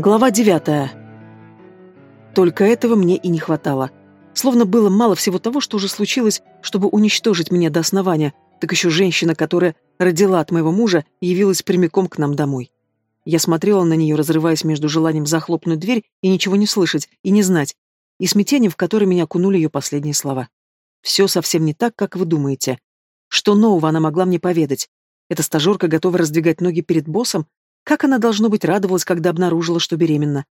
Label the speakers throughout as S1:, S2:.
S1: Глава девятая. Только этого мне и не хватало. Словно было мало всего того, что уже случилось, чтобы уничтожить меня до основания, так еще женщина, которая родила от моего мужа, явилась прямиком к нам домой. Я смотрела на нее, разрываясь между желанием захлопнуть дверь и ничего не слышать, и не знать, и смятением, в которое меня окунули ее последние слова. Все совсем не так, как вы думаете. Что нового она могла мне поведать? Эта стажерка готова раздвигать ноги перед боссом? Как она, должно быть, радовалась, когда обнаружила, что беременна?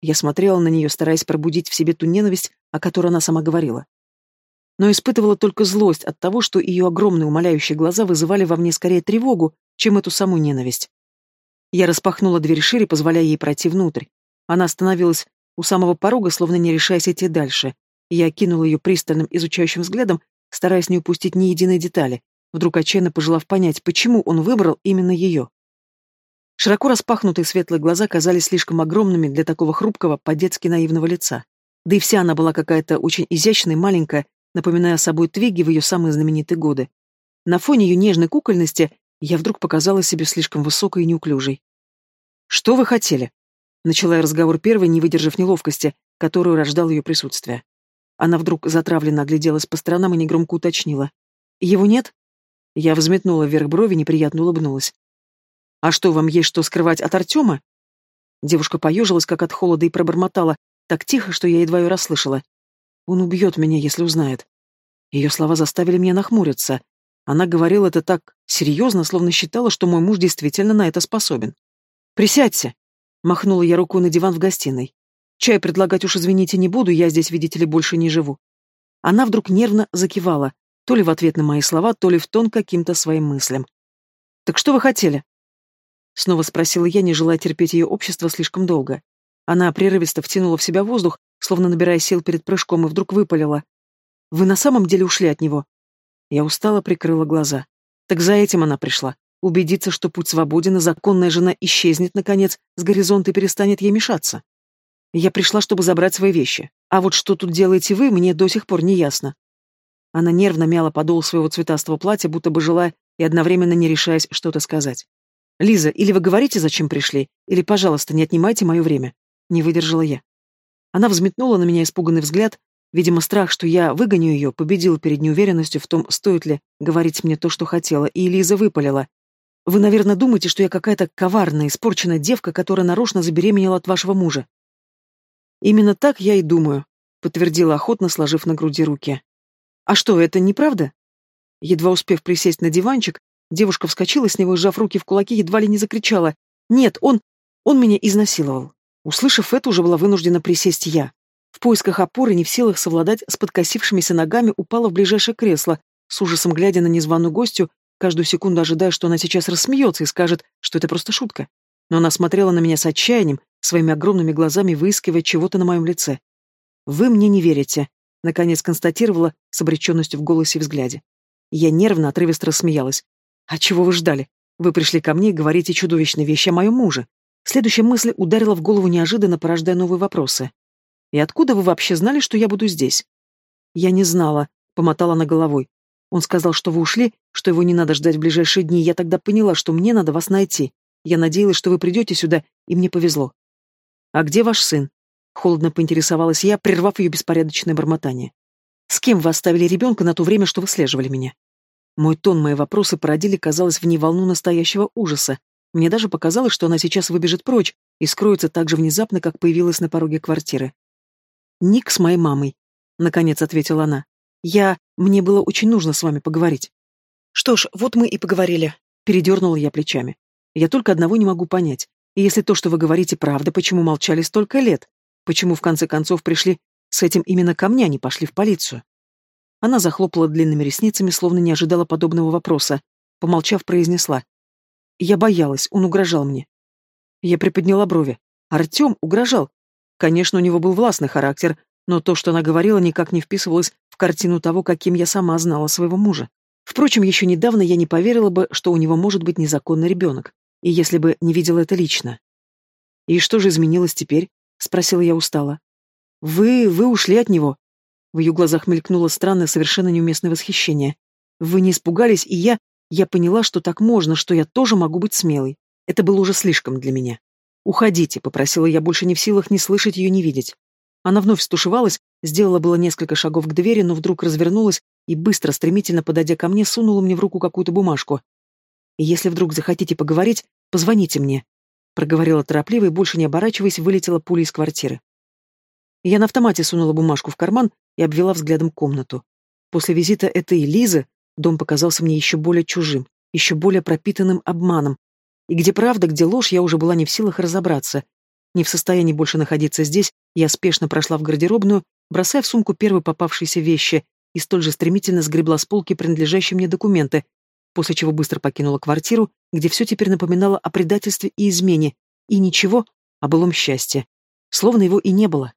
S1: Я смотрела на нее, стараясь пробудить в себе ту ненависть, о которой она сама говорила. Но испытывала только злость от того, что ее огромные умоляющие глаза вызывали во мне скорее тревогу, чем эту самую ненависть. Я распахнула дверь шире, позволяя ей пройти внутрь. Она остановилась у самого порога, словно не решаясь идти дальше. Я окинула ее пристальным, изучающим взглядом, стараясь не упустить ни единой детали, вдруг отчаянно пожелав понять, почему он выбрал именно ее. Широко распахнутые светлые глаза казались слишком огромными для такого хрупкого, по-детски наивного лица. Да и вся она была какая-то очень изящная и маленькая, напоминая собой Твиги в ее самые знаменитые годы. На фоне ее нежной кукольности я вдруг показала себе слишком высокой и неуклюжей. «Что вы хотели?» Начала я разговор первой, не выдержав неловкости, которую рождал ее присутствие. Она вдруг затравленно огляделась по сторонам и негромко уточнила. «Его нет?» Я взметнула вверх брови, неприятно улыбнулась. «А что, вам есть что скрывать от Артема?» Девушка поежилась, как от холода, и пробормотала, так тихо, что я едва ее расслышала. «Он убьет меня, если узнает». Ее слова заставили меня нахмуриться. Она говорила это так серьезно, словно считала, что мой муж действительно на это способен. «Присядьте!» — махнула я рукой на диван в гостиной. «Чай предлагать уж, извините, не буду, я здесь, видите ли, больше не живу». Она вдруг нервно закивала, то ли в ответ на мои слова, то ли в тон каким-то своим мыслям. «Так что вы хотели?» Снова спросила я, не желая терпеть ее общество слишком долго. Она прерывисто втянула в себя воздух, словно набирая сил перед прыжком, и вдруг выпалила. «Вы на самом деле ушли от него?» Я устало прикрыла глаза. Так за этим она пришла. Убедиться, что путь свободен, и законная жена исчезнет, наконец, с горизонта и перестанет ей мешаться. Я пришла, чтобы забрать свои вещи. А вот что тут делаете вы, мне до сих пор не ясно. Она нервно мяла подол своего цветастого платья, будто бы желая и одновременно не решаясь что-то сказать. «Лиза, или вы говорите, зачем пришли, или, пожалуйста, не отнимайте мое время». Не выдержала я. Она взметнула на меня испуганный взгляд. Видимо, страх, что я выгоню ее, победил перед неуверенностью в том, стоит ли говорить мне то, что хотела, и Лиза выпалила. «Вы, наверное, думаете, что я какая-то коварная, испорченная девка, которая нарочно забеременела от вашего мужа». «Именно так я и думаю», — подтвердила охотно, сложив на груди руки. «А что, это неправда?» Едва успев присесть на диванчик, Девушка вскочила с него, сжав руки в кулаки, едва ли не закричала. «Нет, он... он меня изнасиловал». Услышав это, уже была вынуждена присесть я. В поисках опоры, не в силах совладать с подкосившимися ногами, упала в ближайшее кресло, с ужасом глядя на незваную гостью, каждую секунду ожидая, что она сейчас рассмеется и скажет, что это просто шутка. Но она смотрела на меня с отчаянием, своими огромными глазами выискивая чего-то на моем лице. «Вы мне не верите», — наконец констатировала с обреченностью в голосе и взгляде. Я нервно, отрывисто рассмеялась. «А чего вы ждали? Вы пришли ко мне и говорите чудовищные вещи о моем муже». Следующая мысль ударила в голову неожиданно, порождая новые вопросы. «И откуда вы вообще знали, что я буду здесь?» «Я не знала», — помотала на головой. «Он сказал, что вы ушли, что его не надо ждать в ближайшие дни, я тогда поняла, что мне надо вас найти. Я надеялась, что вы придете сюда, и мне повезло». «А где ваш сын?» — холодно поинтересовалась я, прервав ее беспорядочное бормотание. «С кем вы оставили ребенка на то время, что выслеживали меня?» Мой тон, мои вопросы породили, казалось, в ней волну настоящего ужаса. Мне даже показалось, что она сейчас выбежит прочь и скроется так же внезапно, как появилась на пороге квартиры. «Ник с моей мамой», — наконец ответила она. «Я... Мне было очень нужно с вами поговорить». «Что ж, вот мы и поговорили», — передернула я плечами. «Я только одного не могу понять. Если то, что вы говорите, правда, почему молчали столько лет? Почему, в конце концов, пришли с этим именно ко мне, а не пошли в полицию?» Она захлопала длинными ресницами, словно не ожидала подобного вопроса. Помолчав, произнесла. «Я боялась, он угрожал мне». Я приподняла брови. Артем угрожал. Конечно, у него был властный характер, но то, что она говорила, никак не вписывалось в картину того, каким я сама знала своего мужа. Впрочем, еще недавно я не поверила бы, что у него может быть незаконный ребенок, и если бы не видела это лично. «И что же изменилось теперь?» — спросила я устало. «Вы... вы ушли от него», в ее глазах мелькнуло странное, совершенно неуместное восхищение. Вы не испугались, и я... Я поняла, что так можно, что я тоже могу быть смелой. Это было уже слишком для меня. «Уходите», — попросила я, больше не в силах ни слышать ее, ни видеть. Она вновь стушевалась, сделала было несколько шагов к двери, но вдруг развернулась и, быстро, стремительно подойдя ко мне, сунула мне в руку какую-то бумажку. «Если вдруг захотите поговорить, позвоните мне», — проговорила торопливо и, больше не оборачиваясь, вылетела пулей из квартиры. Я на автомате сунула бумажку в карман и обвела взглядом комнату. После визита этой Лизы дом показался мне еще более чужим, еще более пропитанным обманом. И где правда, где ложь, я уже была не в силах разобраться. Не в состоянии больше находиться здесь, я спешно прошла в гардеробную, бросая в сумку первые попавшиеся вещи и столь же стремительно сгребла с полки принадлежащие мне документы, после чего быстро покинула квартиру, где все теперь напоминало о предательстве и измене, и ничего о былом счастье. Словно его и не было.